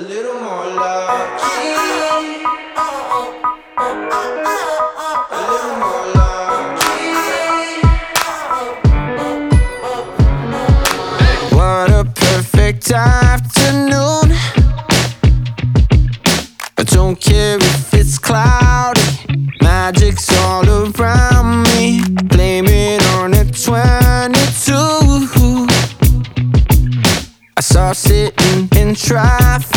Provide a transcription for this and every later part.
a little more lucky. A little more lucky. What a perfect afternoon. I don't care if it's cloudy, magic's all around me. Blame it on a 22. I saw sitting in traffic.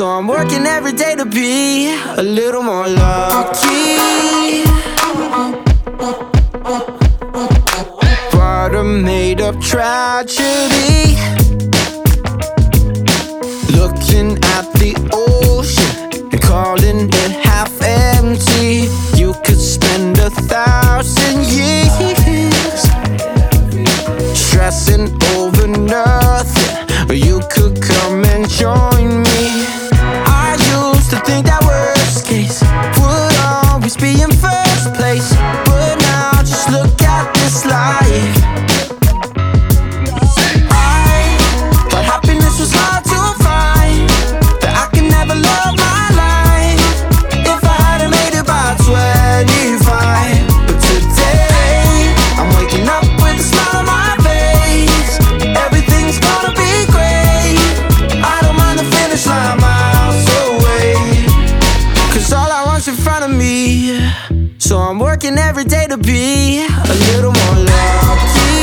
So I'm working every day to be a little more lucky. But a made up tragedy. Looking at So I'm working every day to be a little more lucky.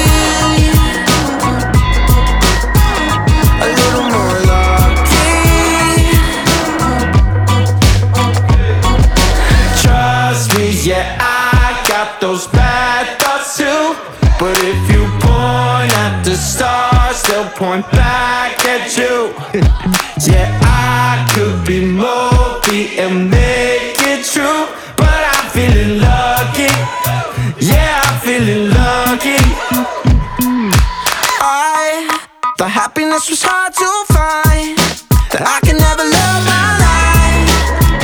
A little more lucky. Trust me, yeah, I got those bad thoughts too. But if you point at the stars, they'll point back at you. yeah, thought was hard to find. I can never love my life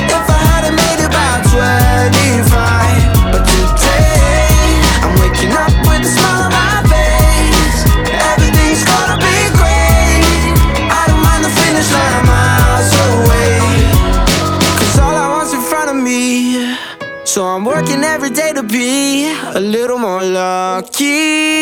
if I hadn't made it by 25. But today, I'm waking up with a smile on my face. Everything's gonna be great. I don't mind the finish line miles away. Cause all I want's in front of me. So I'm working every day to be a little more lucky.